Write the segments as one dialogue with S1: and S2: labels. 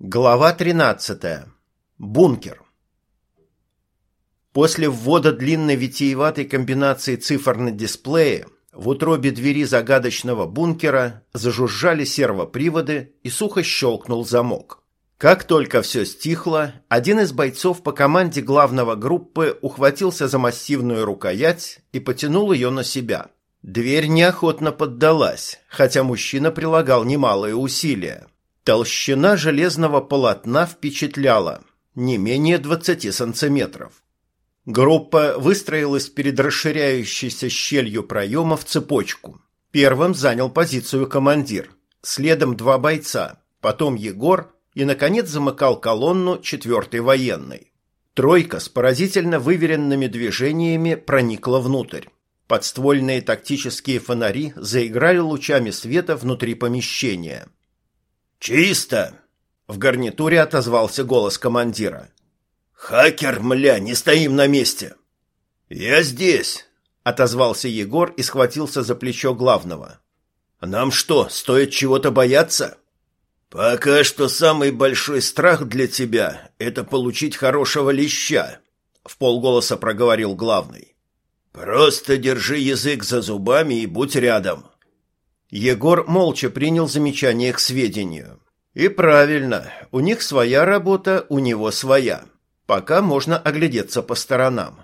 S1: Глава 13. Бункер. После ввода длинной витиеватой комбинации цифр на дисплее в утробе двери загадочного бункера зажужжали сервоприводы и сухо щелкнул замок. Как только все стихло, один из бойцов по команде главного группы ухватился за массивную рукоять и потянул ее на себя. Дверь неохотно поддалась, хотя мужчина прилагал немалые усилия. Толщина железного полотна впечатляла, не менее 20 сантиметров. Группа выстроилась перед расширяющейся щелью проема в цепочку. Первым занял позицию командир, следом два бойца, потом Егор и, наконец, замыкал колонну четвертый военный. Тройка с поразительно выверенными движениями проникла внутрь. Подствольные тактические фонари заиграли лучами света внутри помещения –
S2: «Чисто!» — в гарнитуре отозвался голос командира.
S3: «Хакер, мля, не стоим на месте!»
S2: «Я здесь!» — отозвался Егор и схватился за плечо главного.
S3: «Нам что, стоит чего-то бояться?» «Пока что самый большой страх для тебя — это получить хорошего леща», — в полголоса проговорил главный. «Просто держи язык за зубами и будь рядом.
S1: Егор молча принял замечание к сведению. И правильно, у них своя работа, у него своя. Пока можно оглядеться по сторонам.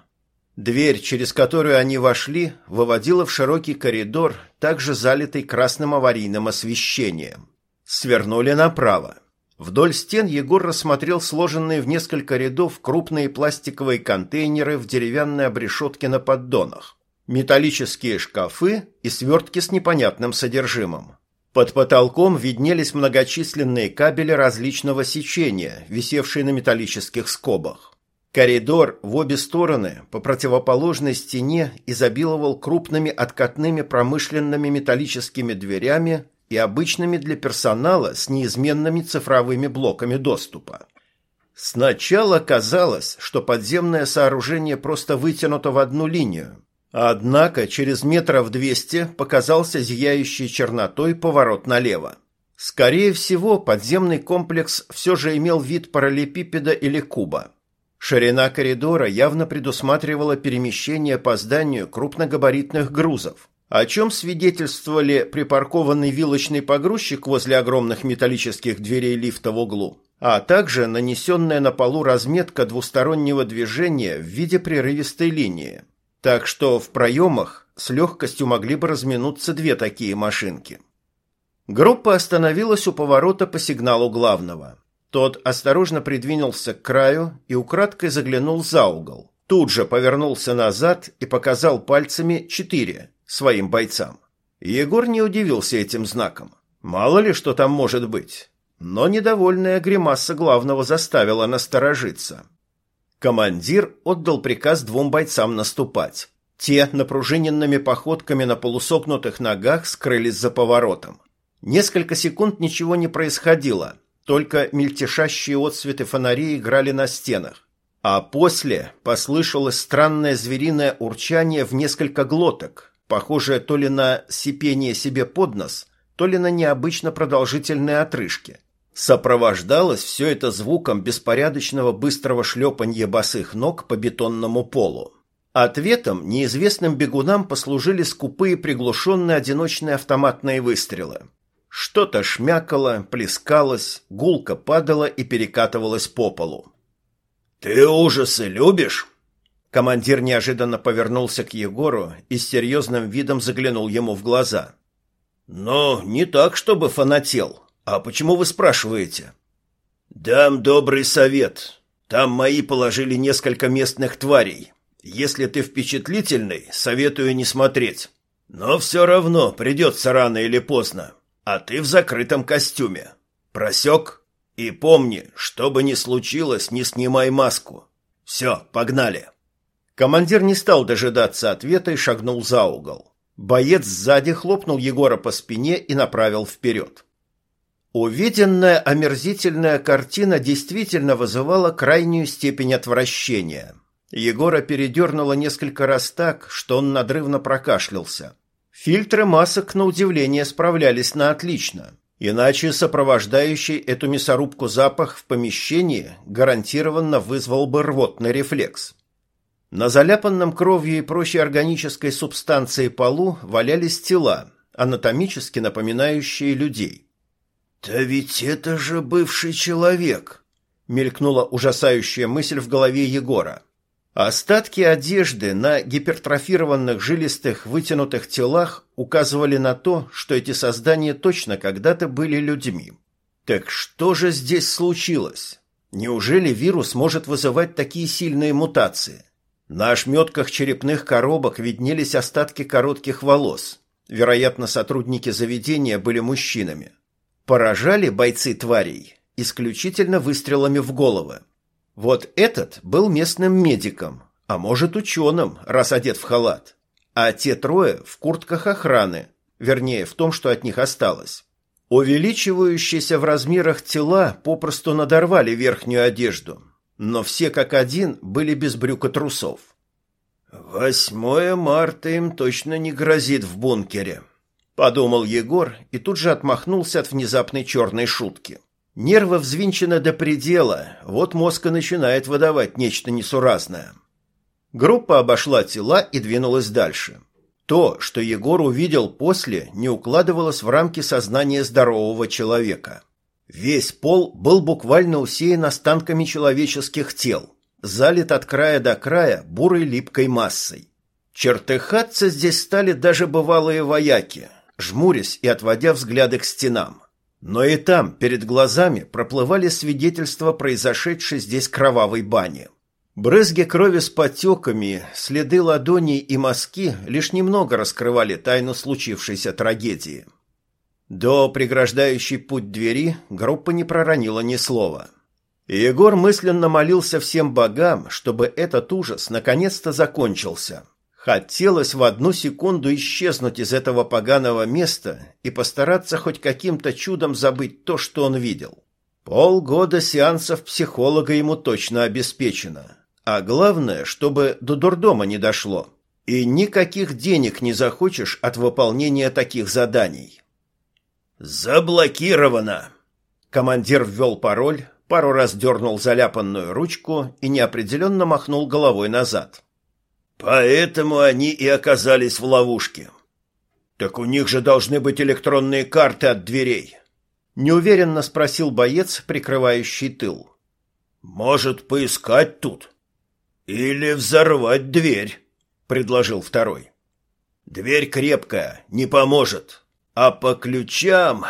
S1: Дверь, через которую они вошли, выводила в широкий коридор, также залитый красным аварийным освещением. Свернули направо. Вдоль стен Егор рассмотрел сложенные в несколько рядов крупные пластиковые контейнеры в деревянной обрешетке на поддонах металлические шкафы и свертки с непонятным содержимым. Под потолком виднелись многочисленные кабели различного сечения, висевшие на металлических скобах. Коридор в обе стороны по противоположной стене изобиловал крупными откатными промышленными металлическими дверями и обычными для персонала с неизменными цифровыми блоками доступа. Сначала казалось, что подземное сооружение просто вытянуто в одну линию, Однако через метров двести показался зияющий чернотой поворот налево. Скорее всего, подземный комплекс все же имел вид параллелепипеда или куба. Ширина коридора явно предусматривала перемещение по зданию крупногабаритных грузов, о чем свидетельствовали припаркованный вилочный погрузчик возле огромных металлических дверей лифта в углу, а также нанесенная на полу разметка двустороннего движения в виде прерывистой линии – так что в проемах с легкостью могли бы разминуться две такие машинки. Группа остановилась у поворота по сигналу главного. Тот осторожно придвинулся к краю и украдкой заглянул за угол. Тут же повернулся назад и показал пальцами четыре своим бойцам. Егор не удивился этим знаком. Мало ли что там может быть. Но недовольная гримаса главного заставила насторожиться. Командир отдал приказ двум бойцам наступать. Те напружиненными походками на полусогнутых ногах скрылись за поворотом. Несколько секунд ничего не происходило, только мельтешащие отсветы фонарей играли на стенах. А после послышалось странное звериное урчание в несколько глоток, похожее то ли на сипение себе под нос, то ли на необычно продолжительные отрыжки. Сопровождалось все это звуком беспорядочного быстрого шлепанья босых ног по бетонному полу. Ответом неизвестным бегунам послужили скупые приглушенные одиночные автоматные выстрелы. Что-то шмякало, плескалось, гулко падало и перекатывалось по полу.
S3: «Ты ужасы любишь?»
S1: Командир неожиданно повернулся к Егору и с серьезным видом заглянул ему в глаза.
S3: «Но не так, чтобы фанател», «А почему вы спрашиваете?» «Дам добрый совет. Там мои положили несколько местных тварей. Если ты впечатлительный, советую не смотреть. Но все равно придется рано или поздно. А ты в закрытом костюме. Просек? И помни, что бы ни случилось, не снимай маску. Все, погнали».
S1: Командир не стал дожидаться ответа и шагнул за угол. Боец сзади хлопнул Егора по спине и направил вперед. Увиденная омерзительная картина действительно вызывала крайнюю степень отвращения. Егора передернуло несколько раз так, что он надрывно прокашлялся. Фильтры масок, на удивление, справлялись на отлично. Иначе сопровождающий эту мясорубку запах в помещении гарантированно вызвал бы рвотный рефлекс. На заляпанном кровью и прочей органической субстанцией полу валялись тела, анатомически напоминающие людей.
S3: «Да ведь это же бывший человек!»
S1: — мелькнула ужасающая мысль в голове Егора. Остатки одежды на гипертрофированных жилистых вытянутых телах указывали на то, что эти создания точно когда-то были людьми. Так что же здесь случилось? Неужели вирус может вызывать такие сильные мутации? На ошметках черепных коробок виднелись остатки коротких волос. Вероятно, сотрудники заведения были мужчинами. Поражали бойцы тварей исключительно выстрелами в головы. Вот этот был местным медиком, а может ученым, раз одет в халат. А те трое в куртках охраны, вернее, в том, что от них осталось. Увеличивающиеся в размерах тела попросту надорвали верхнюю одежду, но все как один были без брюк и трусов.
S3: «Восьмое марта им точно не грозит в бункере», — подумал Егор и тут же отмахнулся от внезапной черной шутки. Нервы взвинчены до предела, вот мозг и начинает выдавать нечто несуразное.
S1: Группа обошла тела и двинулась дальше. То, что Егор увидел после, не укладывалось в рамки сознания здорового человека. Весь пол был буквально усеян останками человеческих тел, залит от края до края бурой липкой массой. Чертыхаться здесь стали даже бывалые вояки, жмурясь и отводя взгляды к стенам. Но и там перед глазами проплывали свидетельства произошедшей здесь кровавой бани. Брызги крови с потеками, следы ладоней и мазки лишь немного раскрывали тайну случившейся трагедии. До преграждающей путь двери группа не проронила ни слова. И Егор мысленно молился всем богам, чтобы этот ужас наконец-то закончился. Хотелось в одну секунду исчезнуть из этого поганого места и постараться хоть каким-то чудом забыть то, что он видел. Полгода сеансов психолога ему точно обеспечено. А главное, чтобы до дурдома не дошло. И никаких денег не захочешь от выполнения таких заданий.
S3: «Заблокировано!»
S1: Командир ввел пароль, пару раз дернул заляпанную ручку и неопределенно махнул головой назад.
S3: Поэтому они и оказались в ловушке.
S1: Так у них же должны быть электронные карты от дверей. Неуверенно спросил боец, прикрывающий тыл.
S3: Может, поискать тут? Или взорвать дверь, предложил второй. Дверь крепкая, не поможет. А по ключам...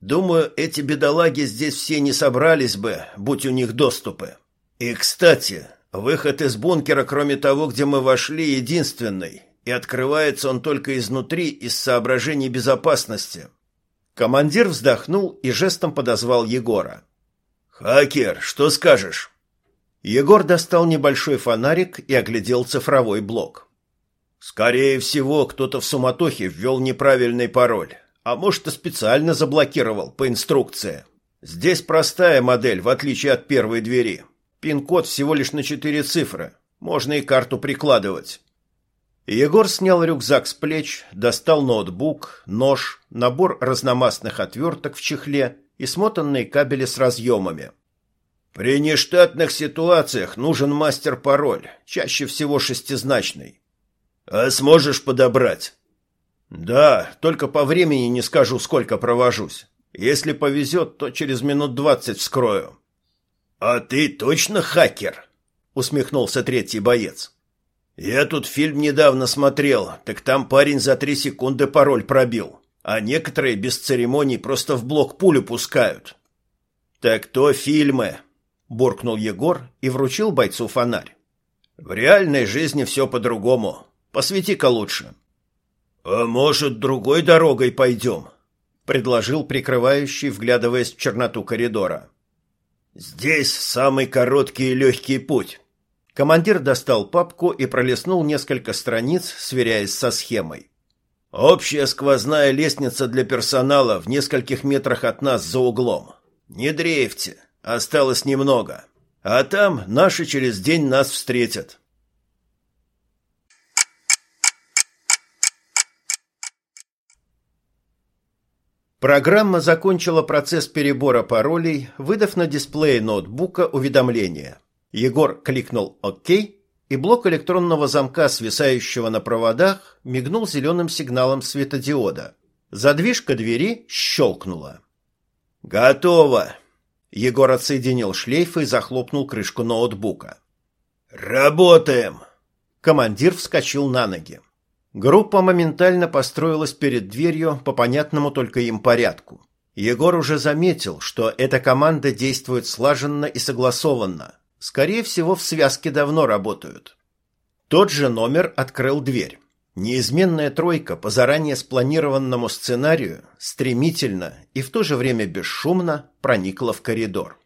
S3: Думаю, эти бедолаги здесь все не собрались бы, будь у них доступы. И, кстати, Выход из бункера, кроме того, где мы вошли, единственный, и открывается он только изнутри из соображений безопасности.
S1: Командир вздохнул и жестом подозвал Егора.
S3: «Хакер, что скажешь?»
S1: Егор достал небольшой фонарик и оглядел цифровой блок.
S3: «Скорее всего, кто-то в суматохе ввел неправильный пароль, а может и специально заблокировал по инструкции. Здесь простая модель, в отличие от первой двери». Пин-код всего лишь на четыре цифры. Можно и карту прикладывать.
S1: Егор снял рюкзак с плеч, достал ноутбук, нож, набор разномастных отверток в чехле и смотанные кабели с разъемами.
S3: При нештатных ситуациях нужен мастер-пароль, чаще всего шестизначный. А сможешь подобрать?
S1: Да, только по времени не скажу, сколько провожусь. Если повезет, то через минут двадцать вскрою.
S3: «А ты точно хакер?»
S1: — усмехнулся третий боец.
S3: «Я тут фильм недавно смотрел, так там парень за три секунды пароль пробил, а некоторые без церемоний просто в блок пулю пускают».
S1: «Так то фильмы», — буркнул Егор и вручил бойцу фонарь.
S3: «В реальной жизни все по-другому. Посвети-ка лучше».
S1: «А может, другой дорогой пойдем?» — предложил прикрывающий, вглядываясь в черноту коридора.
S3: Здесь самый короткий и легкий путь.
S1: Командир достал папку и пролистнул несколько страниц, сверяясь со схемой.
S3: Общая сквозная лестница для персонала в нескольких метрах от нас за углом. Не дрейфьте, осталось немного. А там наши через день нас встретят.
S1: Программа закончила процесс перебора паролей, выдав на дисплее ноутбука уведомление. Егор кликнул «Ок», и блок электронного замка, свисающего на проводах, мигнул зеленым сигналом светодиода. Задвижка двери щелкнула.
S2: «Готово!»
S1: Егор отсоединил шлейф и захлопнул крышку ноутбука.
S2: «Работаем!»
S1: Командир вскочил на ноги. Группа моментально построилась перед дверью по понятному только им порядку. Егор уже заметил, что эта команда действует слаженно и согласованно. Скорее всего, в связке давно работают. Тот же номер открыл дверь. Неизменная тройка по заранее спланированному сценарию стремительно и в то же время бесшумно проникла в коридор.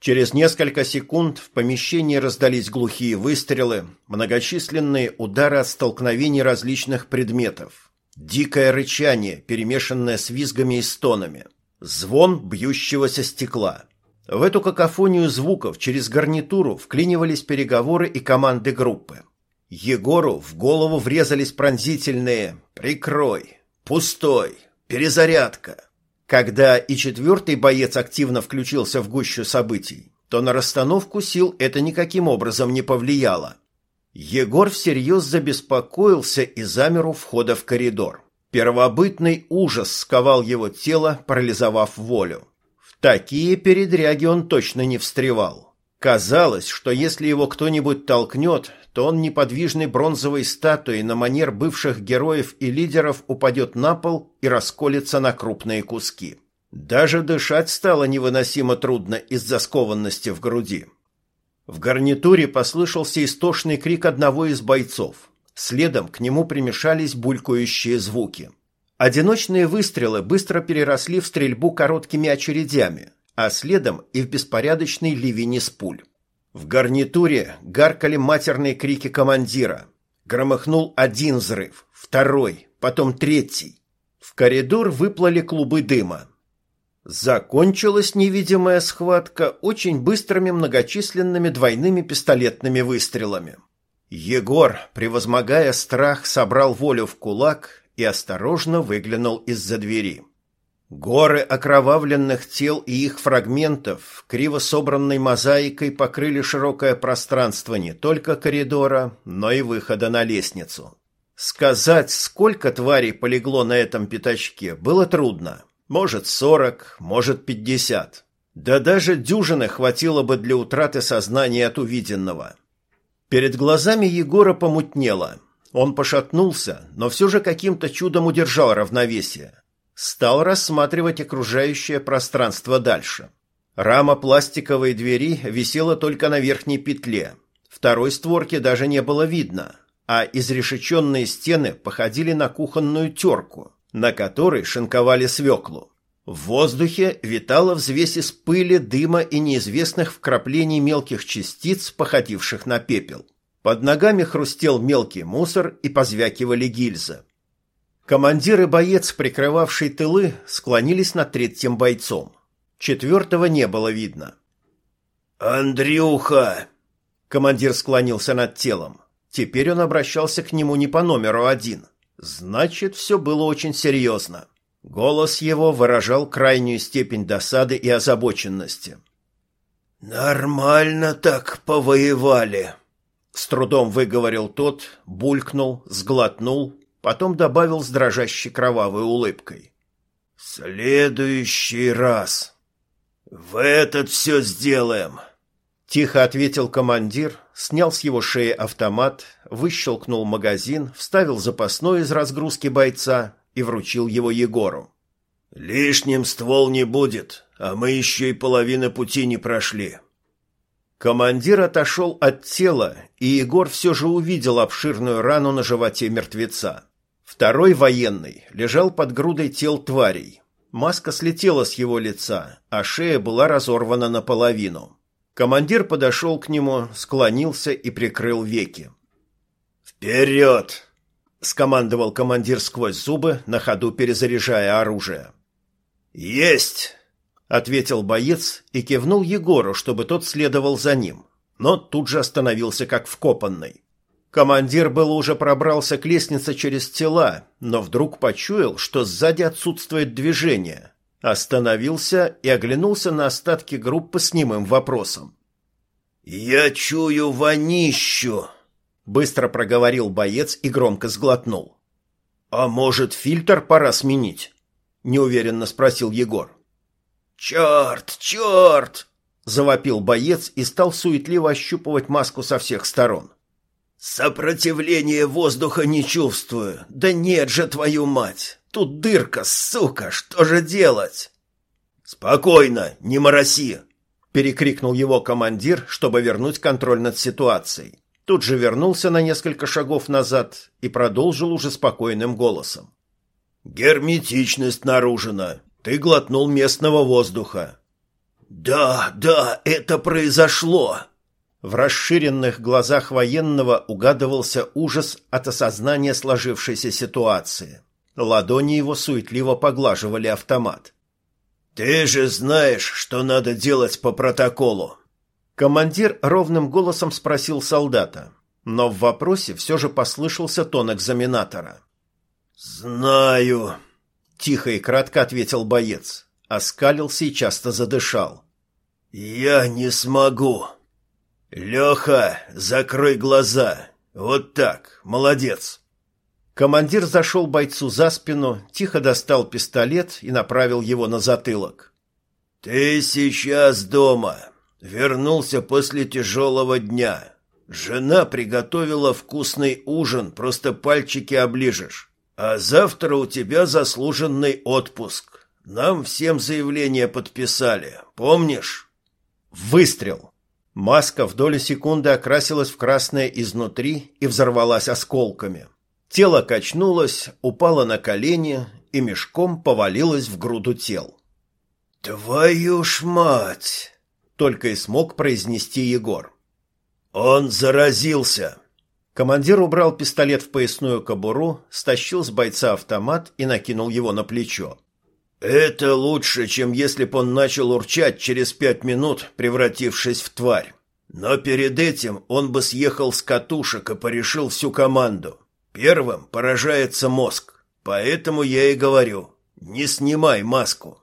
S1: Через несколько секунд в помещении раздались глухие выстрелы, многочисленные удары от столкновений различных предметов, дикое рычание, перемешанное с визгами и стонами, звон бьющегося стекла. В эту какофонию звуков через гарнитуру вклинивались переговоры и команды группы. Егору в голову врезались пронзительные «Прикрой», «Пустой», «Перезарядка», когда и четвертый боец активно включился в гущу событий, то на расстановку сил это никаким образом не повлияло. Егор всерьез забеспокоился и замер у входа в коридор. Первобытный ужас сковал его тело, парализовав волю. В такие передряги он точно не встревал. Казалось, что если его кто-нибудь толкнет, то он неподвижной бронзовой статуей на манер бывших героев и лидеров упадет на пол и расколется на крупные куски. Даже дышать стало невыносимо трудно из-за скованности в груди. В гарнитуре послышался истошный крик одного из бойцов. Следом к нему примешались булькающие звуки. Одиночные выстрелы быстро переросли в стрельбу короткими очередями, а следом и в беспорядочный ливень из пуль. В гарнитуре гаркали матерные крики командира. Громыхнул один взрыв, второй, потом третий. В коридор выплыли клубы дыма. Закончилась невидимая схватка очень быстрыми многочисленными двойными пистолетными выстрелами. Егор, превозмогая страх, собрал волю в кулак и осторожно выглянул из-за двери. Горы окровавленных тел и их фрагментов криво собранной мозаикой покрыли широкое пространство не только коридора, но и выхода на лестницу. Сказать, сколько тварей полегло на этом пятачке, было трудно. Может, сорок, может, пятьдесят. Да даже дюжины хватило бы для утраты сознания от увиденного. Перед глазами Егора помутнело. Он пошатнулся, но все же каким-то чудом удержал равновесие стал рассматривать окружающее пространство дальше. Рама пластиковой двери висела только на верхней петле. Второй створки даже не было видно, а изрешеченные стены походили на кухонную терку, на которой шинковали свеклу. В воздухе витала взвесь из пыли, дыма и неизвестных вкраплений мелких частиц, походивших на пепел. Под ногами хрустел мелкий мусор и позвякивали гильзы. Командир и боец, прикрывавший тылы, склонились над третьим бойцом. Четвертого не было видно.
S2: «Андрюха!»
S1: Командир склонился над телом. Теперь он обращался к нему не по номеру один. Значит, все было очень серьезно. Голос его выражал крайнюю степень досады и озабоченности.
S2: «Нормально так повоевали», —
S1: с трудом выговорил тот, булькнул, сглотнул потом добавил с дрожащей кровавой улыбкой.
S2: «В следующий раз. В этот все сделаем».
S1: Тихо ответил командир, снял с его шеи автомат, выщелкнул магазин, вставил запасной из разгрузки бойца и вручил его Егору.
S2: «Лишним ствол не будет, а мы еще и половины пути не прошли».
S1: Командир отошел от тела, и Егор все же увидел обширную рану на животе мертвеца. Второй военный лежал под грудой тел тварей. Маска слетела с его лица, а шея была разорвана наполовину. Командир подошел к нему, склонился и прикрыл веки.
S2: «Вперед!»
S1: — скомандовал командир сквозь зубы, на ходу перезаряжая оружие.
S2: «Есть!»
S1: — ответил боец и кивнул Егору, чтобы тот следовал за ним, но тут же остановился как вкопанный. Командир был уже пробрался к лестнице через тела, но вдруг почуял, что сзади отсутствует движение. Остановился и оглянулся на остатки группы с немым вопросом.
S3: «Я чую вонищу!» — быстро проговорил боец и громко сглотнул.
S1: «А может, фильтр пора сменить?» — неуверенно спросил Егор.
S3: «Черт, черт!»
S1: — завопил боец и стал суетливо ощупывать маску со всех сторон.
S3: «Сопротивления воздуха не чувствую. Да нет же, твою мать! Тут дырка, сука! Что же делать?»
S1: «Спокойно, не мороси!» — перекрикнул его командир, чтобы вернуть контроль над ситуацией. Тут же вернулся на несколько шагов назад и продолжил уже спокойным голосом. «Герметичность наружена. Ты глотнул местного воздуха».
S3: «Да, да, это произошло!»
S1: В расширенных глазах военного угадывался ужас от осознания сложившейся ситуации. Ладони его суетливо поглаживали автомат.
S3: «Ты же знаешь, что надо делать по протоколу!»
S1: Командир ровным голосом спросил солдата, но в вопросе все же послышался тон экзаменатора.
S3: «Знаю», —
S1: тихо и кратко ответил боец, оскалился и часто задышал.
S3: «Я не смогу». «Леха, закрой глаза. Вот так. Молодец».
S1: Командир зашел бойцу за спину, тихо достал пистолет и направил его на затылок.
S3: «Ты сейчас дома. Вернулся после тяжелого дня. Жена приготовила вкусный ужин, просто пальчики оближешь. А завтра у тебя заслуженный отпуск. Нам всем заявление подписали. Помнишь?»
S1: Выстрел. Маска в долю секунды окрасилась в красное изнутри и взорвалась осколками. Тело качнулось, упало на колени и мешком повалилось в груду тел.
S3: «Твою ж мать!»
S1: — только и смог произнести Егор.
S3: «Он заразился!»
S1: Командир убрал пистолет в поясную кобуру, стащил с бойца автомат и накинул его на плечо.
S3: Это лучше, чем если б он начал урчать через пять минут, превратившись в тварь. Но перед этим он бы съехал с катушек и порешил всю команду. Первым поражается мозг. Поэтому я и говорю, не снимай маску.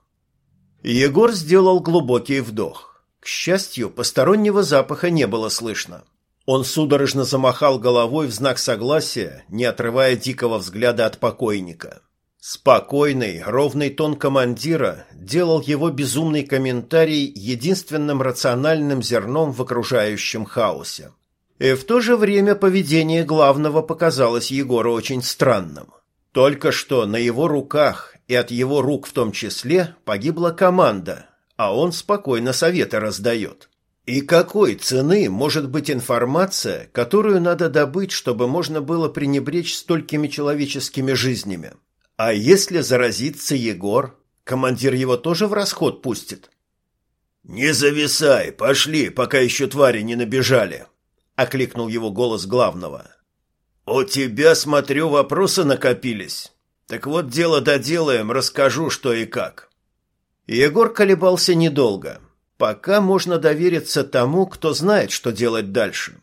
S1: Егор сделал глубокий вдох. К счастью, постороннего запаха не было слышно. Он судорожно замахал головой в знак согласия, не отрывая дикого взгляда от покойника. Спокойный, ровный тон командира делал его безумный комментарий единственным рациональным зерном в окружающем хаосе. И в то же время поведение главного показалось Егору очень странным. Только что на его руках и от его рук в том числе погибла команда, а он спокойно советы раздает. И какой цены может быть информация, которую надо добыть, чтобы можно было пренебречь столькими человеческими жизнями? А если заразится Егор, командир его тоже в расход пустит?
S3: Не зависай, пошли, пока еще твари не набежали, окликнул его голос главного. У тебя, смотрю, вопросы накопились. Так вот дело доделаем, расскажу, что и как.
S1: Егор колебался недолго. Пока можно довериться тому, кто знает, что делать дальше.